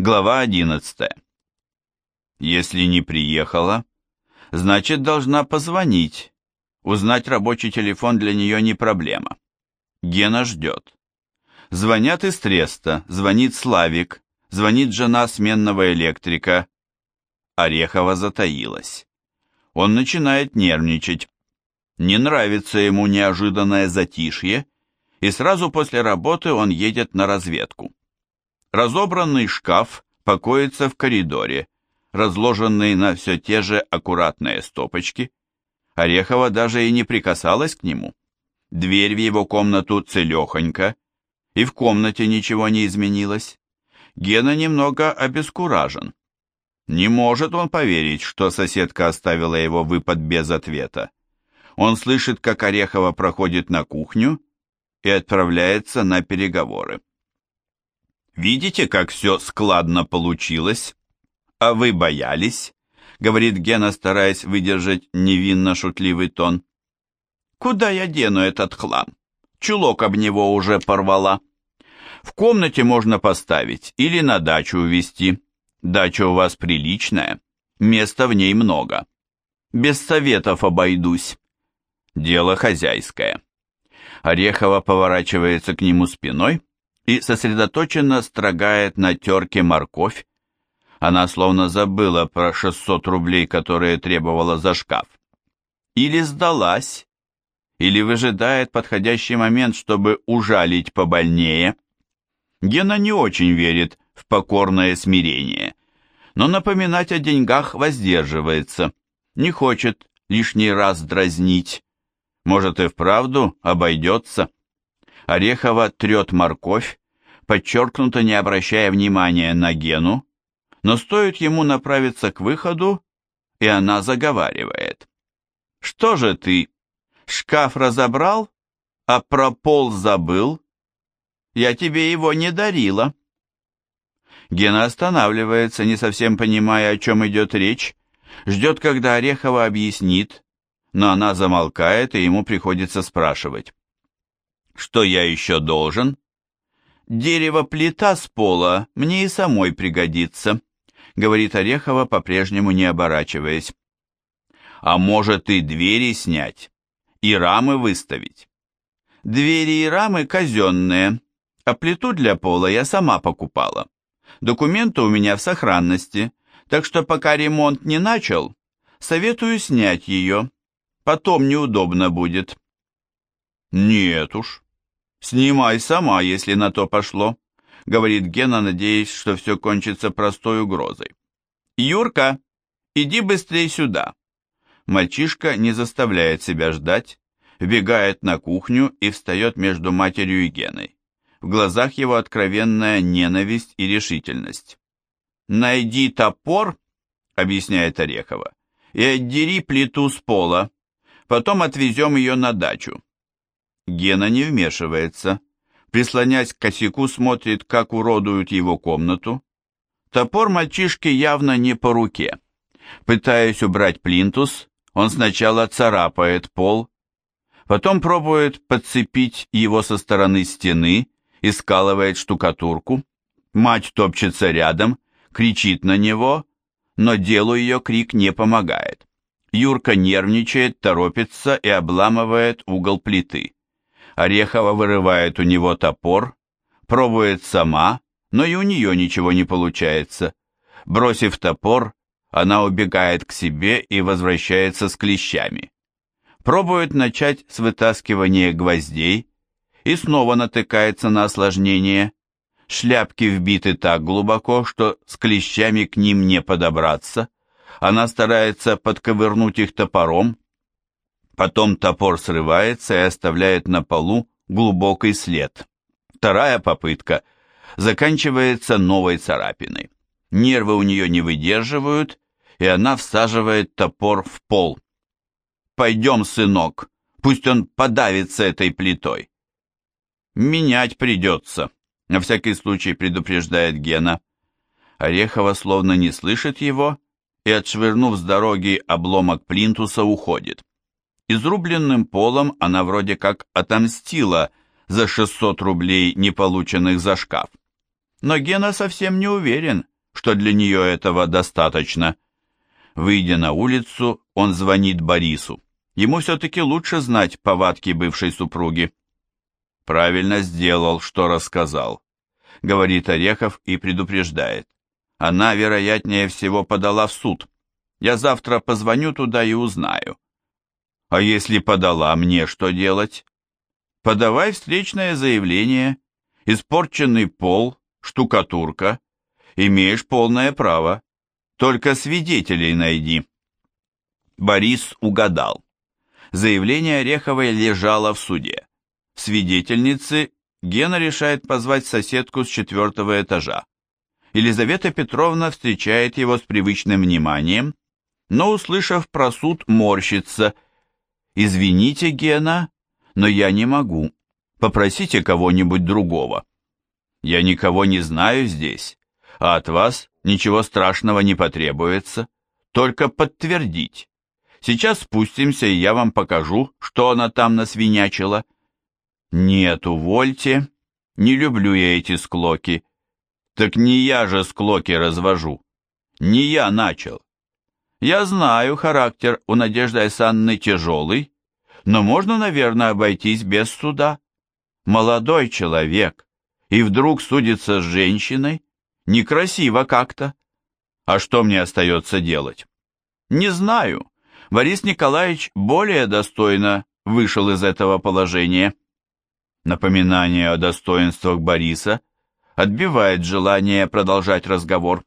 Глава 11. Если не приехала, значит, должна позвонить. Узнать рабочий телефон для нее не проблема. Гена ждет. Звонят из Треста, звонит Славик, звонит жена сменного электрика. Орехова затаилась. Он начинает нервничать. Не нравится ему неожиданное затишье, и сразу после работы он едет на разведку. Разобранный шкаф покоится в коридоре, разложенный на все те же аккуратные стопочки. Орехова даже и не прикасалась к нему. Дверь в его комнату целехонька, и в комнате ничего не изменилось. Гена немного обескуражен. Не может он поверить, что соседка оставила его выпад без ответа. Он слышит, как Орехова проходит на кухню и отправляется на переговоры. Видите, как все складно получилось? А вы боялись? Говорит Гена, стараясь выдержать невинно шутливый тон. Куда я дену этот хлам? Чулок об него уже порвала. В комнате можно поставить или на дачу увезти. Дача у вас приличная, места в ней много. Без советов обойдусь. Дело хозяйское. Орехова поворачивается к нему спиной и сосредоточенно строгает на терке морковь. Она словно забыла про 600 рублей, которые требовала за шкаф. Или сдалась, или выжидает подходящий момент, чтобы ужалить побольнее. Гена не очень верит в покорное смирение, но напоминать о деньгах воздерживается, не хочет лишний раз дразнить. Может и вправду обойдется. Орехова трет морковь, подчеркнуто не обращая внимания на Гену, но стоит ему направиться к выходу, и она заговаривает. «Что же ты, шкаф разобрал, а про пол забыл? Я тебе его не дарила». Гена останавливается, не совсем понимая, о чем идет речь, ждет, когда Орехова объяснит, но она замолкает, и ему приходится спрашивать. Что я еще должен? Дерево-плита с пола мне и самой пригодится, говорит Орехова, по-прежнему не оборачиваясь. А может и двери снять, и рамы выставить. Двери и рамы казенные, а плиту для пола я сама покупала. Документы у меня в сохранности, так что пока ремонт не начал, советую снять ее. Потом неудобно будет. Нет уж, «Снимай сама, если на то пошло», — говорит Гена, надеясь, что все кончится простой угрозой. «Юрка, иди быстрее сюда». Мальчишка не заставляет себя ждать, вбегает на кухню и встает между матерью и Геной. В глазах его откровенная ненависть и решительность. «Найди топор», — объясняет Орехова, — «и отдери плиту с пола. Потом отвезем ее на дачу. Гена не вмешивается. Прислонясь к косяку, смотрит, как уродуют его комнату. Топор мальчишки явно не по руке. Пытаясь убрать плинтус, он сначала царапает пол, потом пробует подцепить его со стороны стены и скалывает штукатурку. Мать топчется рядом, кричит на него, но делу ее крик не помогает. Юрка нервничает, торопится и обламывает угол плиты. Орехова вырывает у него топор, пробует сама, но и у нее ничего не получается. Бросив топор, она убегает к себе и возвращается с клещами. Пробует начать с вытаскивания гвоздей и снова натыкается на осложнение. Шляпки вбиты так глубоко, что с клещами к ним не подобраться. Она старается подковырнуть их топором, Потом топор срывается и оставляет на полу глубокий след. Вторая попытка заканчивается новой царапиной. Нервы у нее не выдерживают, и она всаживает топор в пол. «Пойдем, сынок, пусть он подавится этой плитой». «Менять придется», — на всякий случай предупреждает Гена. Орехова словно не слышит его и, отшвырнув с дороги обломок плинтуса, уходит. Изрубленным полом она вроде как отомстила за 600 рублей, не полученных за шкаф. Но Гена совсем не уверен, что для нее этого достаточно. Выйдя на улицу, он звонит Борису. Ему все-таки лучше знать повадки бывшей супруги. Правильно сделал, что рассказал, говорит Орехов и предупреждает. Она, вероятнее всего, подала в суд. Я завтра позвоню туда и узнаю. А если подала, мне что делать? Подавай встречное заявление. Испорченный пол, штукатурка. Имеешь полное право. Только свидетелей найди. Борис угадал. Заявление Ореховой лежало в суде. Свидетельницы Гена решает позвать соседку с четвертого этажа. Елизавета Петровна встречает его с привычным вниманием, но, услышав про суд, морщится. «Извините, Гена, но я не могу. Попросите кого-нибудь другого. Я никого не знаю здесь, а от вас ничего страшного не потребуется, только подтвердить. Сейчас спустимся, и я вам покажу, что она там насвинячила». «Нет, увольте, не люблю я эти склоки. Так не я же склоки развожу. Не я начал. Я знаю, характер у Надежды Айсанны тяжелый, но можно, наверное, обойтись без суда. Молодой человек, и вдруг судится с женщиной, некрасиво как-то. А что мне остается делать? Не знаю. Борис Николаевич более достойно вышел из этого положения. Напоминание о достоинствах Бориса отбивает желание продолжать разговор.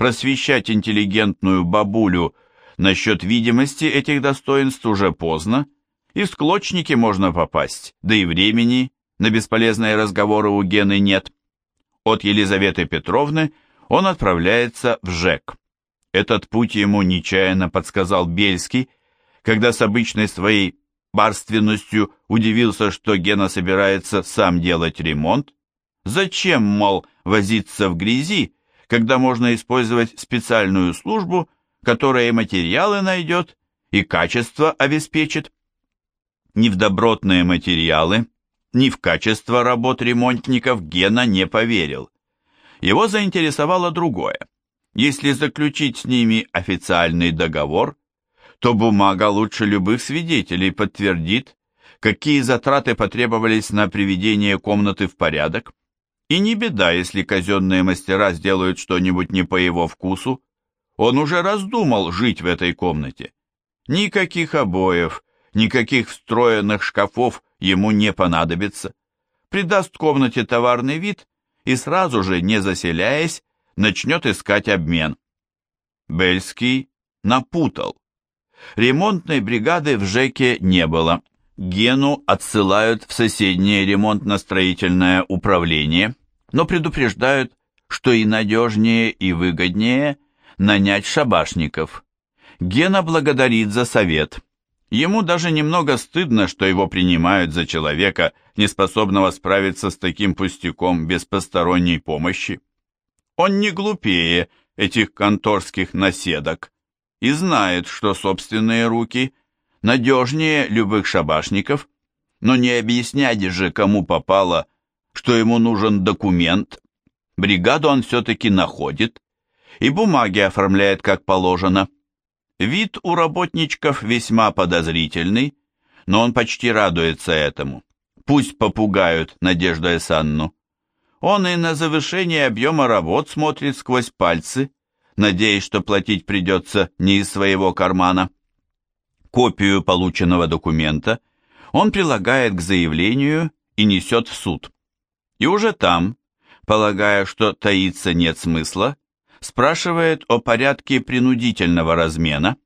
Просвещать интеллигентную бабулю насчет видимости этих достоинств уже поздно, и в склочники можно попасть, да и времени на бесполезные разговоры у Гены нет. От Елизаветы Петровны он отправляется в ЖЭК. Этот путь ему нечаянно подсказал Бельский, когда с обычной своей барственностью удивился, что Гена собирается сам делать ремонт, Зачем, мол, возиться в грязи, когда можно использовать специальную службу, которая и материалы найдет, и качество обеспечит? Ни в добротные материалы, ни в качество работ ремонтников Гена не поверил. Его заинтересовало другое. Если заключить с ними официальный договор, то бумага лучше любых свидетелей подтвердит, какие затраты потребовались на приведение комнаты в порядок, и не беда, если казенные мастера сделают что-нибудь не по его вкусу. Он уже раздумал жить в этой комнате. Никаких обоев, никаких встроенных шкафов ему не понадобится. Придаст комнате товарный вид и сразу же, не заселяясь, начнет искать обмен. Бельский напутал. Ремонтной бригады в ЖЭКе не было. Гену отсылают в соседнее ремонтно-строительное управление но предупреждают, что и надежнее, и выгоднее нанять шабашников. Гена благодарит за совет. Ему даже немного стыдно, что его принимают за человека, неспособного справиться с таким пустяком без посторонней помощи. Он не глупее этих конторских наседок и знает, что собственные руки надежнее любых шабашников, но не объяснять же, кому попало, что ему нужен документ, бригаду он все-таки находит и бумаги оформляет как положено. Вид у работничков весьма подозрительный, но он почти радуется этому. Пусть попугают Надежду Эсанну. Он и на завышение объема работ смотрит сквозь пальцы, надеясь, что платить придется не из своего кармана. Копию полученного документа он прилагает к заявлению и несет в суд и уже там, полагая, что таиться нет смысла, спрашивает о порядке принудительного размена,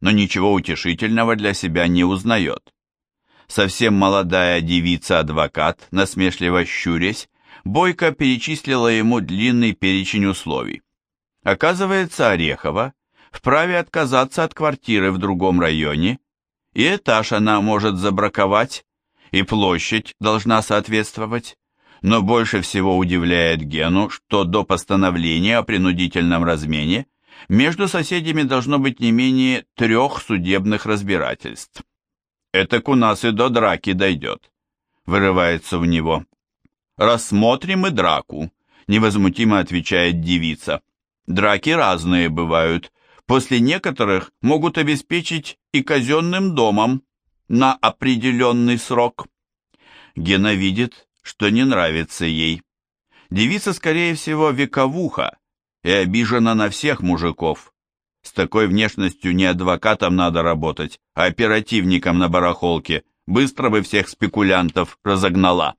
но ничего утешительного для себя не узнает. Совсем молодая девица-адвокат, насмешливо щурясь, Бойко перечислила ему длинный перечень условий. Оказывается, Орехова вправе отказаться от квартиры в другом районе, и этаж она может забраковать, и площадь должна соответствовать. Но больше всего удивляет Гену, что до постановления о принудительном размене между соседями должно быть не менее трех судебных разбирательств. «Это у нас и до драки дойдет», — вырывается у него. «Рассмотрим и драку», — невозмутимо отвечает девица. Драки разные бывают. После некоторых могут обеспечить и казенным домом на определенный срок. Гена видит, что не нравится ей. Девица, скорее всего, вековуха и обижена на всех мужиков. С такой внешностью не адвокатом надо работать, а оперативником на барахолке. Быстро бы всех спекулянтов разогнала.